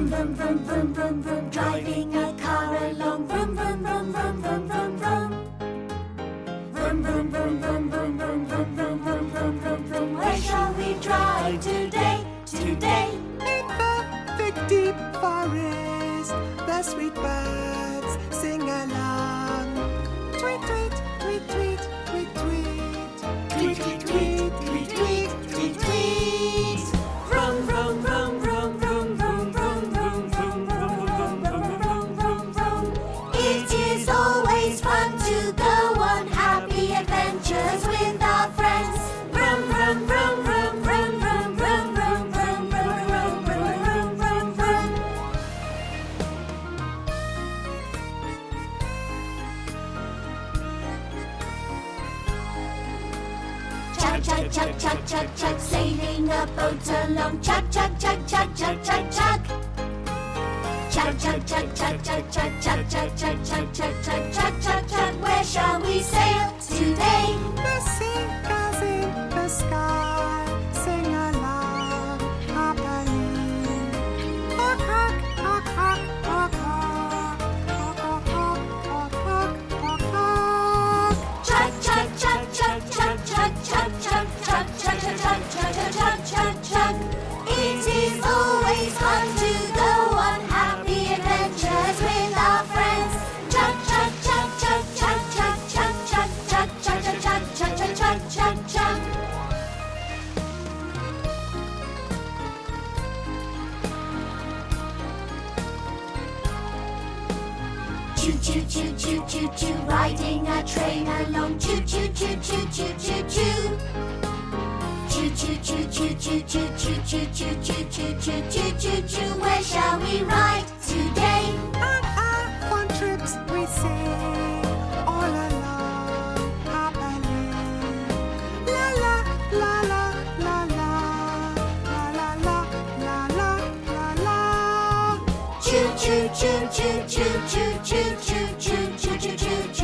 Vroom, vroom, vroom, vroom, vroom, vroom. Driving a car along. Vroom, vroom, vroom, vroom, vroom, vroom, vroom. Vroom, vroom, vroom, vroom, vroom, vroom, vroom, vroom, vroom, vroom, vroom, vroom. Where shall we drive today? Today? In the deep forest, the sweet birds sing along. Chug, chug, chug, chug, chug, sailing a boat along. Chug, chug, chug, chug, chug, chug, chug. Chug, chug, chug, chug, chug, chug, chug, chug, chug, chug, chug, chug, chug, chug, chug. Where shall we sail fun to go on happy adventures with our friends. Chug, chug, chug, chug, chug, chug, chug, chug, chug, chug, chug, chug, chug, chug, chug, chug, chug. Choo choo choo choo choo choo, riding a train along. Choo choo choo choo choo. Choo choo choo choo choo choo choo choo. Where shall we ride today? On our fun trips we sing. La la la la la la la la la la la la choo choo choo choo choo choo choo choo choo choo choo choo